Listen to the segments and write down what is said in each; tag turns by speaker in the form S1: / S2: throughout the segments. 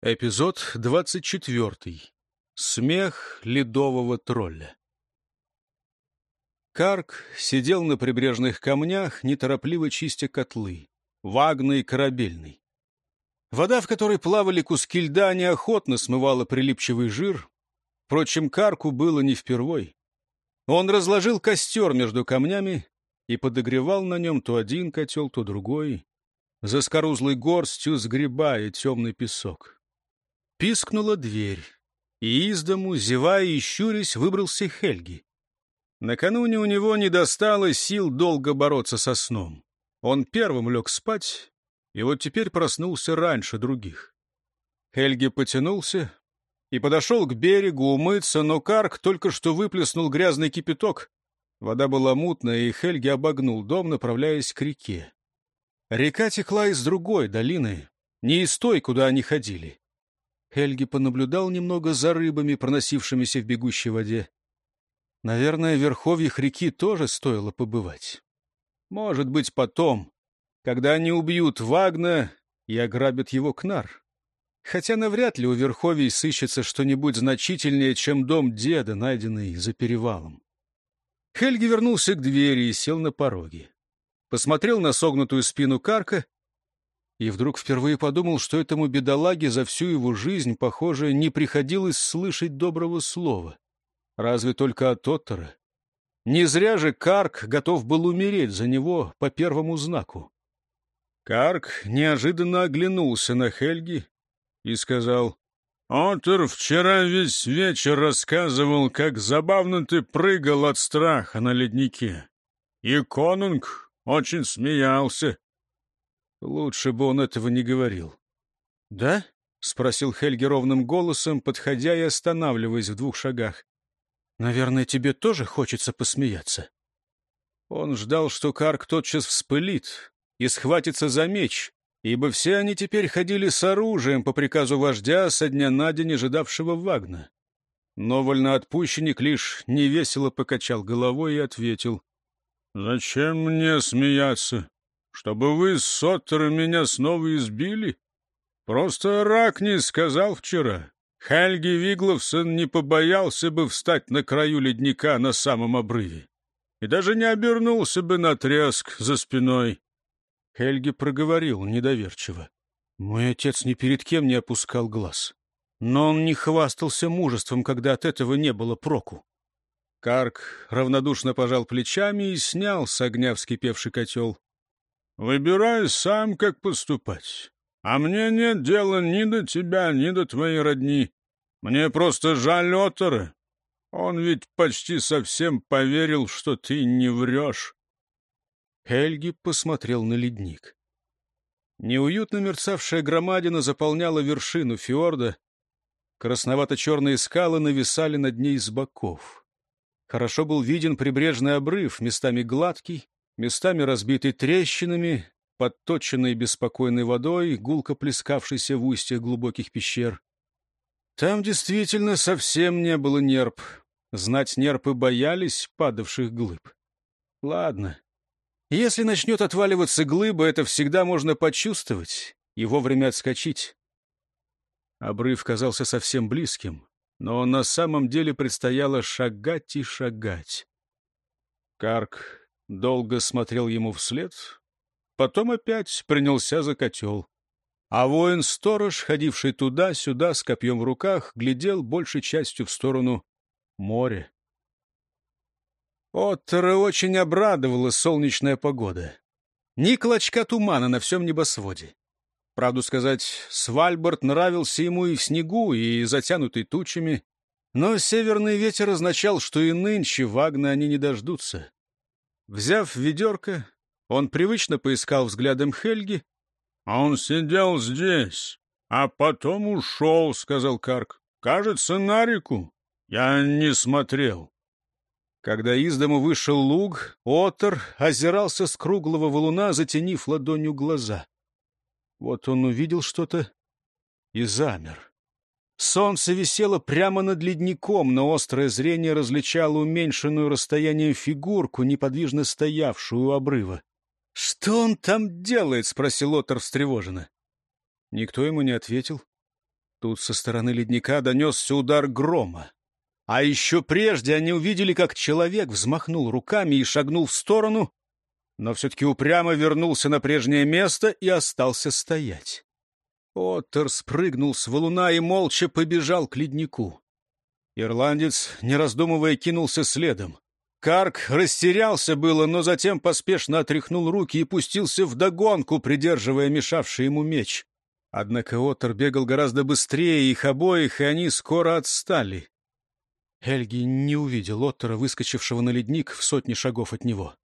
S1: Эпизод 24. Смех ледового тролля. Карк сидел на прибрежных камнях, неторопливо чистя котлы, вагный корабельный. Вода, в которой плавали куски льда, неохотно смывала прилипчивый жир. Впрочем, Карку было не впервой. Он разложил костер между камнями и подогревал на нем то один котел, то другой, заскорузлой горстью сгребая темный песок. Пискнула дверь, и из дому, зевая и щурясь, выбрался Хельги. Накануне у него не достало сил долго бороться со сном. Он первым лег спать, и вот теперь проснулся раньше других. Хельги потянулся и подошел к берегу умыться, но Карк только что выплеснул грязный кипяток. Вода была мутная, и Хельги обогнул дом, направляясь к реке. Река текла из другой долины, не из той, куда они ходили. Хельги понаблюдал немного за рыбами, проносившимися в бегущей воде. Наверное, в верховьях реки тоже стоило побывать. Может быть, потом, когда они убьют Вагна и ограбят его кнар. Хотя навряд ли у верховий сыщется что-нибудь значительнее, чем дом деда, найденный за перевалом. Хельги вернулся к двери и сел на пороге. Посмотрел на согнутую спину Карка и вдруг впервые подумал, что этому бедолаге за всю его жизнь, похоже, не приходилось слышать доброго слова. Разве только от Оттера. Не зря же Карк готов был умереть за него по первому знаку. Карк неожиданно оглянулся на Хельги и сказал, «Оттер вчера весь вечер рассказывал, как забавно ты прыгал от страха на леднике. И конунг очень смеялся. Лучше бы он этого не говорил. «Да?» — спросил Хельги ровным голосом, подходя и останавливаясь в двух шагах. «Наверное, тебе тоже хочется посмеяться?» Он ждал, что Карк тотчас вспылит и схватится за меч, ибо все они теперь ходили с оружием по приказу вождя со дня на день ожидавшего Вагна. Но вольноотпущенник лишь невесело покачал головой и ответил. «Зачем мне смеяться? Чтобы вы с Соттером меня снова избили? Просто Ракни сказал вчера. Хельги Вигловсон не побоялся бы встать на краю ледника на самом обрыве и даже не обернулся бы на треск за спиной. Хельги проговорил недоверчиво. Мой отец ни перед кем не опускал глаз. Но он не хвастался мужеством, когда от этого не было проку. Карк равнодушно пожал плечами и снял с огня вскипевший котел. Выбирай сам, как поступать. А мне нет дела ни до тебя, ни до твоей родни. Мне просто жаль Отора. Он ведь почти совсем поверил, что ты не врешь. Хельги посмотрел на ледник. Неуютно мерцавшая громадина заполняла вершину фьорда. Красновато-черные скалы нависали над ней с боков. Хорошо был виден прибрежный обрыв, местами гладкий, местами разбитый трещинами, подточенный беспокойной водой, гулко плескавшейся в устьях глубоких пещер. Там действительно совсем не было нерп. Знать нерпы боялись падавших глыб. Ладно. Если начнет отваливаться глыба, это всегда можно почувствовать и вовремя отскочить. Обрыв казался совсем близким, но на самом деле предстояло шагать и шагать. Карк долго смотрел ему вслед, потом опять принялся за котел. А воин-сторож, ходивший туда-сюда с копьем в руках, глядел большей частью в сторону моря. Оттера очень обрадовала солнечная погода. Ни клочка тумана на всем небосводе. Правду сказать, Свальбард нравился ему и в снегу, и затянутый тучами, но северный ветер означал, что и нынче Вагна они не дождутся. Взяв ведерко, он привычно поискал взглядом Хельги. — Он сидел здесь, а потом ушел, — сказал Карк. — Кажется, на реку. Я не смотрел. Когда из дому вышел луг, Отор озирался с круглого валуна, затенив ладонью глаза. Вот он увидел что-то и замер. Солнце висело прямо над ледником, но острое зрение различало уменьшенную расстоянием фигурку, неподвижно стоявшую у обрыва. — Что он там делает? — спросил Отор встревоженно. Никто ему не ответил. Тут со стороны ледника донесся удар грома. А еще прежде они увидели, как человек взмахнул руками и шагнул в сторону, но все-таки упрямо вернулся на прежнее место и остался стоять. Оттер спрыгнул с валуна и молча побежал к леднику. Ирландец, не раздумывая, кинулся следом. Карк растерялся было, но затем поспешно отряхнул руки и пустился в догонку, придерживая мешавший ему меч. Однако Оттер бегал гораздо быстрее их обоих, и они скоро отстали. Эльги не увидел Оттера, выскочившего на ледник в сотни шагов от него.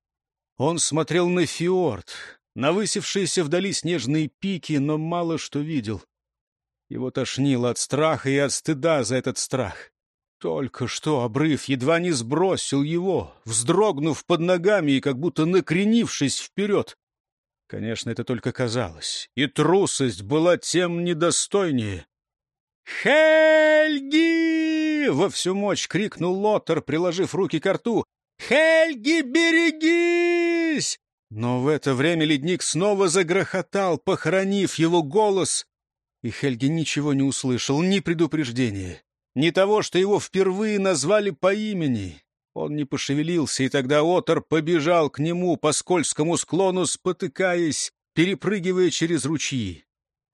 S1: Он смотрел на фьорд, на высевшиеся вдали снежные пики, но мало что видел. Его тошнило от страха и от стыда за этот страх. Только что обрыв едва не сбросил его, вздрогнув под ногами и как будто накренившись вперед. Конечно, это только казалось, и трусость была тем недостойнее. «Хельги!» — во всю мощь крикнул Лотер, приложив руки к рту. «Хельги, берегись!» Но в это время ледник снова загрохотал, похоронив его голос, и Хельги ничего не услышал, ни предупреждения, ни того, что его впервые назвали по имени. Он не пошевелился, и тогда Отор побежал к нему по скользкому склону, спотыкаясь, перепрыгивая через ручьи.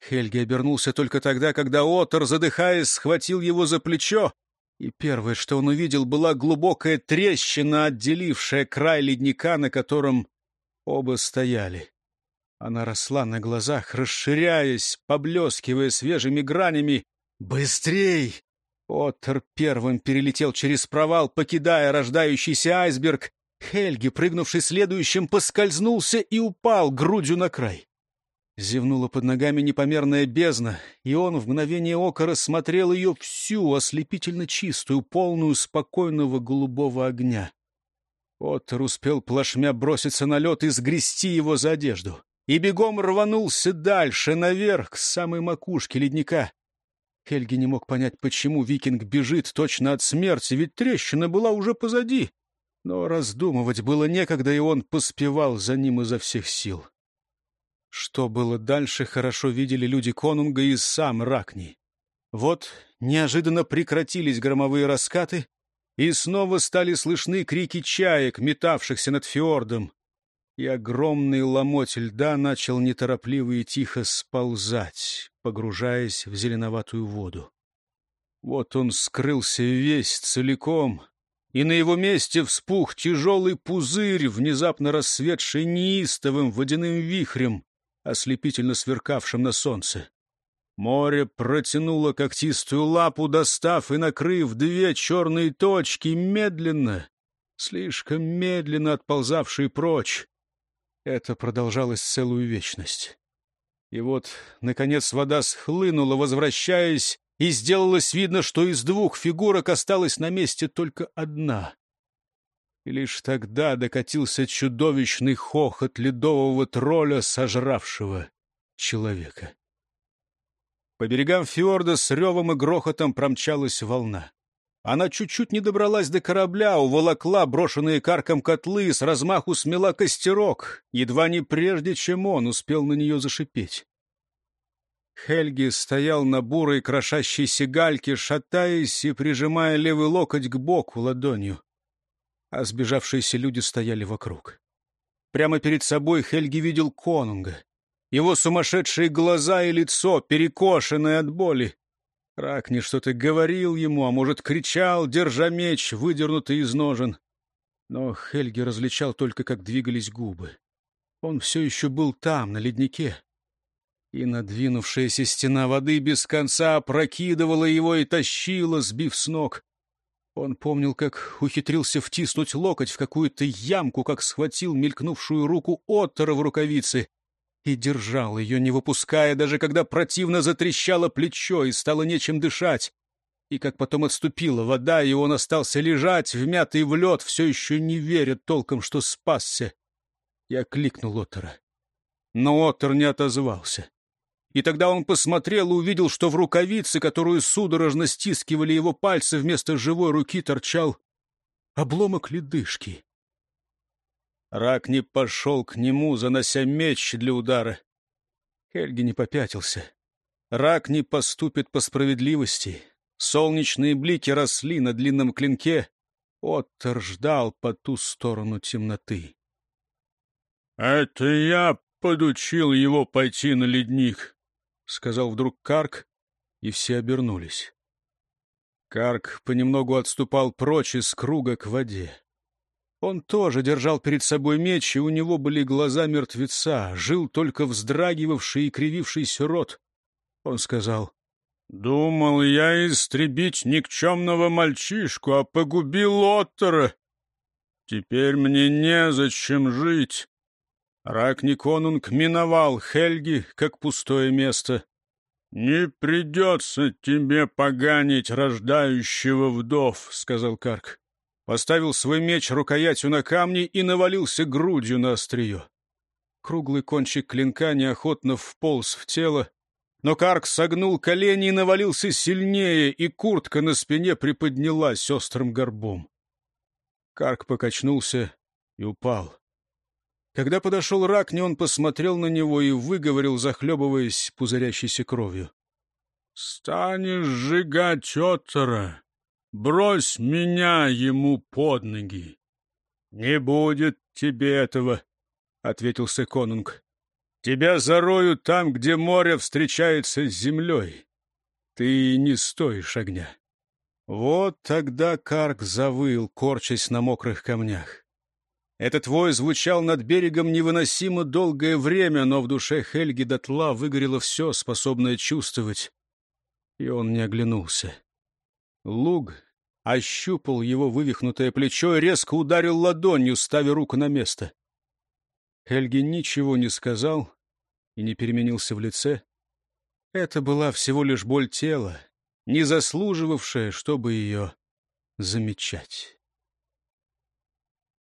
S1: Хельги обернулся только тогда, когда Отор, задыхаясь, схватил его за плечо, и первое, что он увидел, была глубокая трещина, отделившая край ледника, на котором оба стояли. Она росла на глазах, расширяясь, поблескивая свежими гранями. «Быстрей!» Оттер первым перелетел через провал, покидая рождающийся айсберг. Хельги, прыгнувший следующим, поскользнулся и упал грудью на край. Зевнула под ногами непомерная бездна, и он в мгновение ока рассмотрел ее всю, ослепительно чистую, полную спокойного голубого огня. Оттер успел плашмя броситься на лед и сгрести его за одежду, и бегом рванулся дальше, наверх, к самой макушке ледника. Хельги не мог понять, почему викинг бежит точно от смерти, ведь трещина была уже позади. Но раздумывать было некогда, и он поспевал за ним изо всех сил. Что было дальше, хорошо видели люди Конунга и сам Ракни. Вот неожиданно прекратились громовые раскаты, и снова стали слышны крики чаек, метавшихся над фьордом и огромный ломоть льда начал неторопливо и тихо сползать, погружаясь в зеленоватую воду. Вот он скрылся весь целиком, и на его месте вспух тяжелый пузырь, внезапно рассветший неистовым водяным вихрем, ослепительно сверкавшим на солнце. Море протянуло когтистую лапу, достав и накрыв две черные точки, медленно, слишком медленно отползавшие прочь. Это продолжалось целую вечность. И вот, наконец, вода схлынула, возвращаясь, и сделалось видно, что из двух фигурок осталась на месте только одна. И лишь тогда докатился чудовищный хохот ледового тролля, сожравшего человека. По берегам фьорда с ревом и грохотом промчалась волна. Она чуть-чуть не добралась до корабля, уволокла брошенные карком котлы, с размаху смела костерок, едва не прежде, чем он успел на нее зашипеть. Хельги стоял на бурой крошащейся гальке, шатаясь и прижимая левый локоть к боку ладонью. А сбежавшиеся люди стояли вокруг. Прямо перед собой Хельги видел конунга. Его сумасшедшие глаза и лицо, перекошенное от боли. Ракни что-то говорил ему, а может, кричал, держа меч, выдернутый из ножен. Но Хельги различал только, как двигались губы. Он все еще был там, на леднике. И надвинувшаяся стена воды без конца опрокидывала его и тащила, сбив с ног. Он помнил, как ухитрился втиснуть локоть в какую-то ямку, как схватил мелькнувшую руку Оттера в рукавице и держал ее, не выпуская, даже когда противно затрещало плечо и стало нечем дышать. И как потом отступила вода, и он остался лежать, вмятый в лед, все еще не веря толком, что спасся. Я кликнул Оттера. Но Оттер не отозвался. И тогда он посмотрел и увидел, что в рукавице, которую судорожно стискивали его пальцы, вместо живой руки торчал обломок ледышки. Ракни пошел к нему, занося меч для удара. Хельги не попятился. Рак не поступит по справедливости. Солнечные блики росли на длинном клинке. Оттер ждал по ту сторону темноты.
S2: — Это я подучил его пойти на ледник, — сказал вдруг Карк, и все обернулись.
S1: Карк понемногу отступал прочь из круга к воде. Он тоже держал перед собой меч, и у него были глаза мертвеца, жил только вздрагивавший и кривившийся рот. Он сказал,
S2: Думал я истребить никчемного мальчишку, а погубил Оттера. Теперь мне незачем жить.
S1: Ракни Конунг миновал Хельги, как пустое место.
S2: «Не придется тебе поганить рождающего вдов», — сказал Карк.
S1: Поставил свой меч рукоятью на камни и навалился грудью на острие. Круглый кончик клинка неохотно вполз в тело, но Карк согнул колени и навалился сильнее, и куртка на спине приподнялась острым горбом. Карк покачнулся и упал. Когда подошел Ракни, он посмотрел на него и выговорил, захлебываясь пузырящейся кровью.
S2: — Станешь сжигать Отора, брось меня ему под ноги.
S1: — Не будет тебе этого, — ответил Секонунг. Тебя зароют там, где море встречается с землей. Ты не стоишь огня. Вот тогда Карк завыл, корчась на мокрых камнях. Этот вой звучал над берегом невыносимо долгое время, но в душе Хельги дотла выгорело все, способное чувствовать. И он не оглянулся. Луг ощупал его вывихнутое плечо и резко ударил ладонью, ставя руку на место. Хельги ничего не сказал и не переменился в лице. Это была всего лишь боль тела, не заслуживавшая, чтобы ее замечать.